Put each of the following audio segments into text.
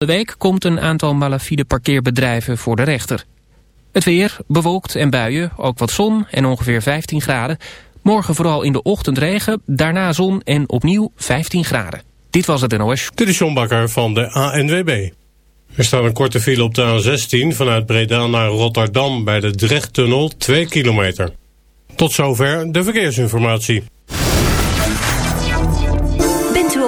De week komt een aantal malafide parkeerbedrijven voor de rechter. Het weer, bewolkt en buien, ook wat zon en ongeveer 15 graden. Morgen vooral in de ochtend regen, daarna zon en opnieuw 15 graden. Dit was het NOS. Dit is John Bakker van de ANWB. Er staat een korte file op de A16 vanuit Breda naar Rotterdam bij de Drechttunnel 2 kilometer. Tot zover de verkeersinformatie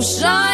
so shine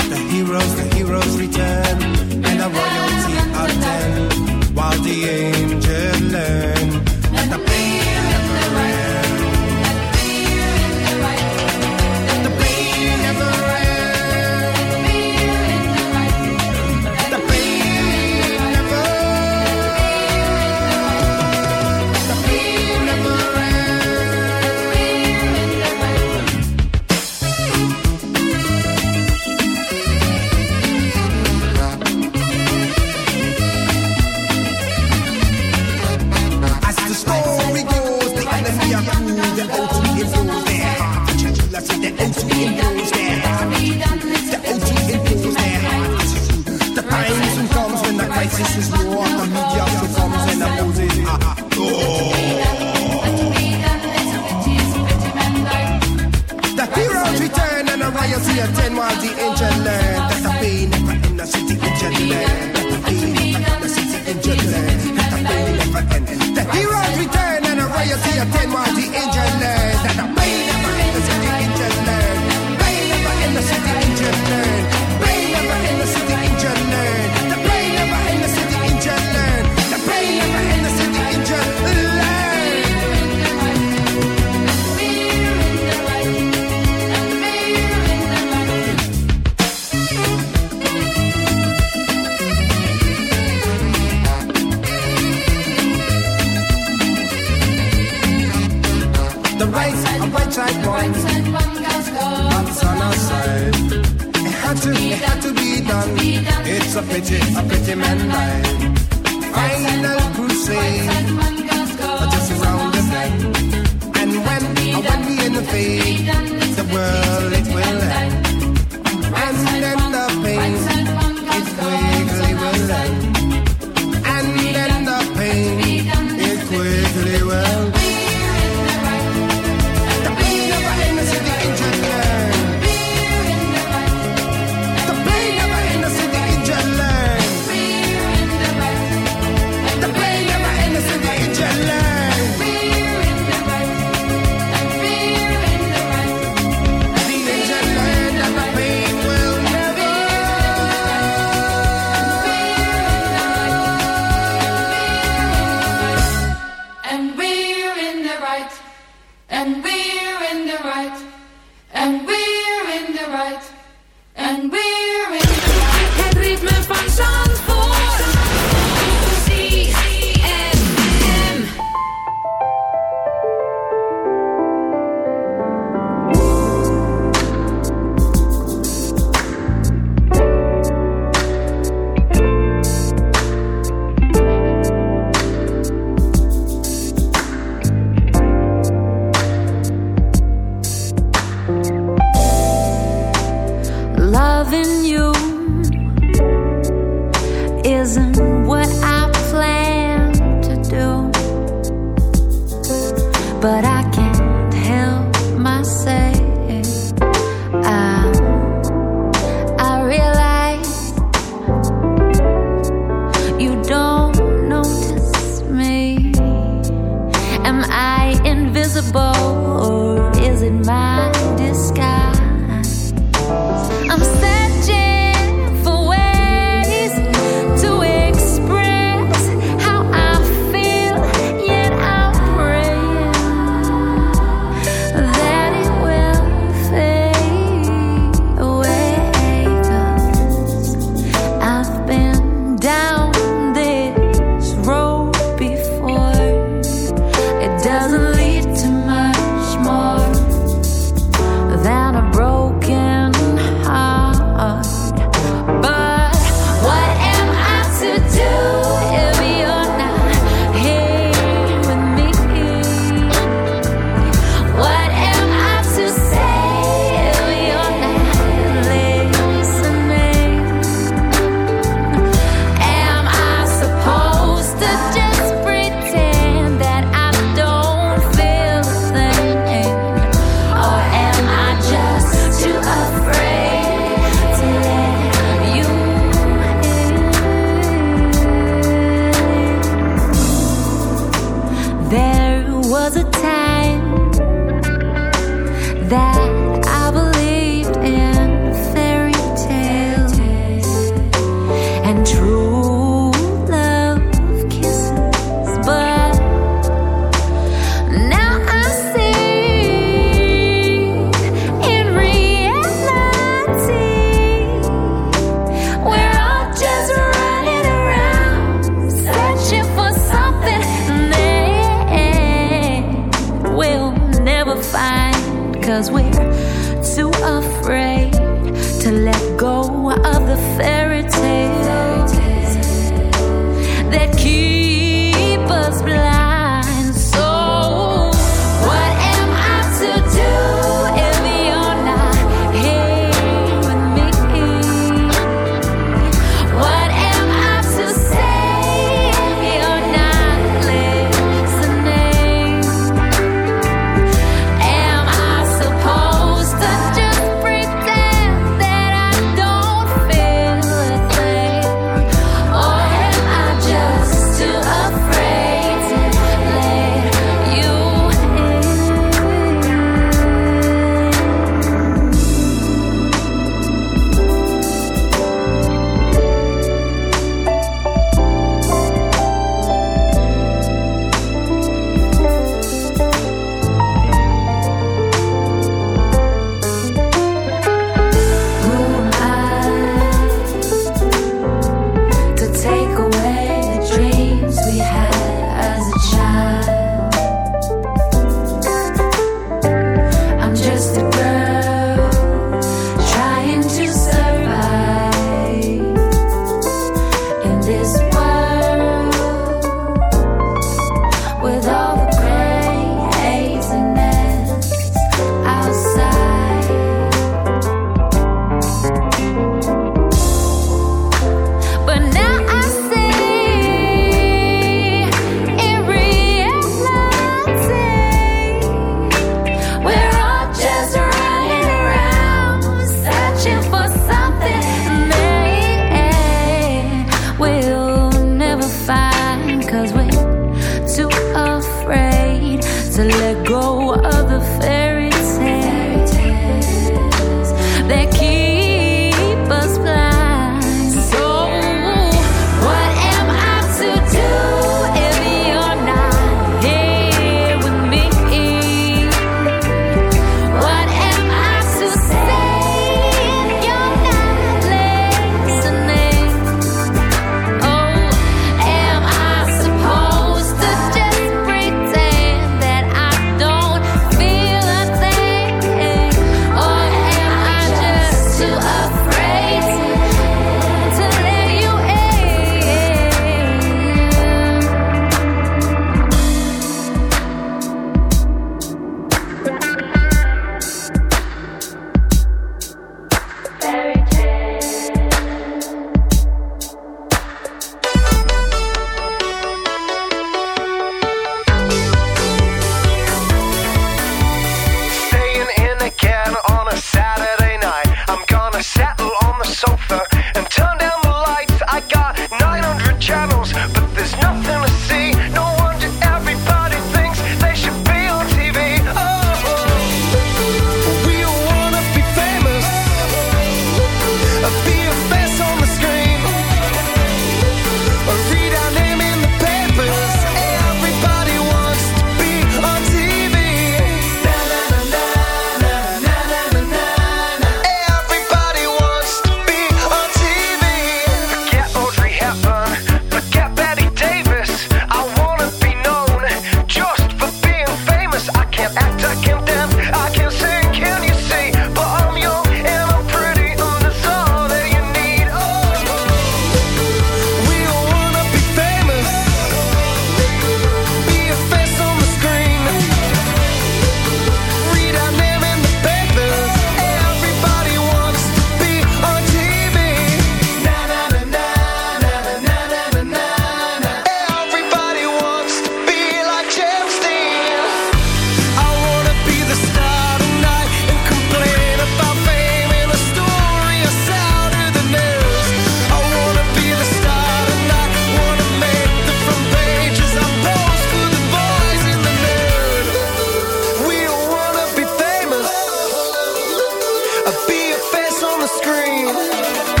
screen.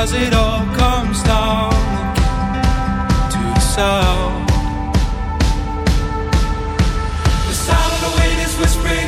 as it all comes down again to the sound. The sound of the wind is whispering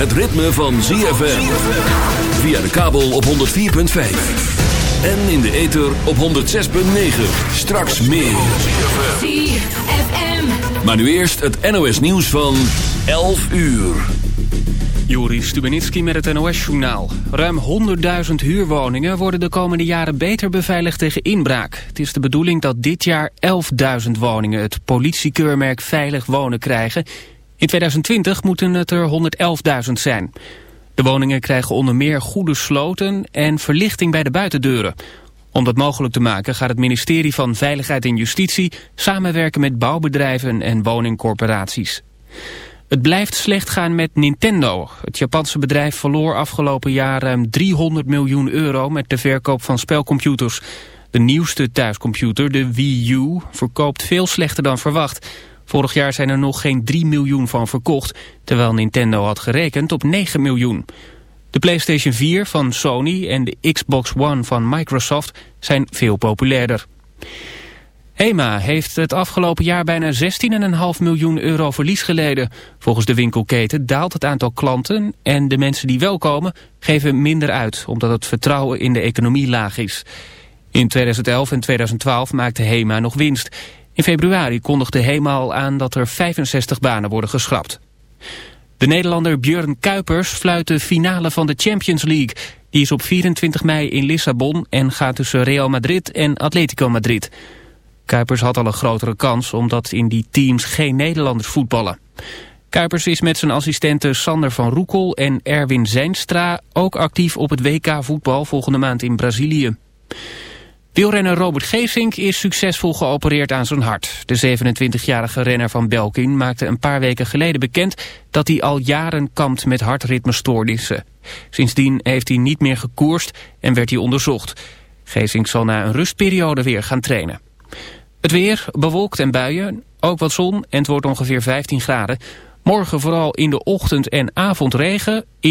het ritme van ZFM. Via de kabel op 104.5. En in de ether op 106.9. Straks meer. ZFM. Maar nu eerst het NOS nieuws van 11 uur. Joris Stubenitski met het NOS-journaal. Ruim 100.000 huurwoningen worden de komende jaren beter beveiligd tegen inbraak. Het is de bedoeling dat dit jaar 11.000 woningen het politiekeurmerk Veilig Wonen krijgen. In 2020 moeten het er 111.000 zijn. De woningen krijgen onder meer goede sloten en verlichting bij de buitendeuren. Om dat mogelijk te maken gaat het ministerie van Veiligheid en Justitie samenwerken met bouwbedrijven en woningcorporaties. Het blijft slecht gaan met Nintendo. Het Japanse bedrijf verloor afgelopen jaar ruim 300 miljoen euro met de verkoop van spelcomputers. De nieuwste thuiscomputer, de Wii U, verkoopt veel slechter dan verwacht. Vorig jaar zijn er nog geen 3 miljoen van verkocht, terwijl Nintendo had gerekend op 9 miljoen. De PlayStation 4 van Sony en de Xbox One van Microsoft zijn veel populairder. HEMA heeft het afgelopen jaar bijna 16,5 miljoen euro verlies geleden. Volgens de winkelketen daalt het aantal klanten en de mensen die wel komen geven minder uit, omdat het vertrouwen in de economie laag is. In 2011 en 2012 maakte HEMA nog winst. In februari kondigde HEMA aan dat er 65 banen worden geschrapt. De Nederlander Björn Kuipers fluit de finale van de Champions League. Die is op 24 mei in Lissabon en gaat tussen Real Madrid en Atletico Madrid. Kuipers had al een grotere kans omdat in die teams geen Nederlanders voetballen. Kuipers is met zijn assistenten Sander van Roekel en Erwin Zijnstra ook actief op het WK voetbal volgende maand in Brazilië. Wielrenner Robert Geesink is succesvol geopereerd aan zijn hart. De 27-jarige renner van Belkin maakte een paar weken geleden bekend dat hij al jaren kampt met hartritmestoornissen. Sindsdien heeft hij niet meer gekoerst en werd hij onderzocht. Geesink zal na een rustperiode weer gaan trainen. Het weer, bewolkt en buien, ook wat zon en het wordt ongeveer 15 graden. Morgen vooral in de ochtend en avond regen. In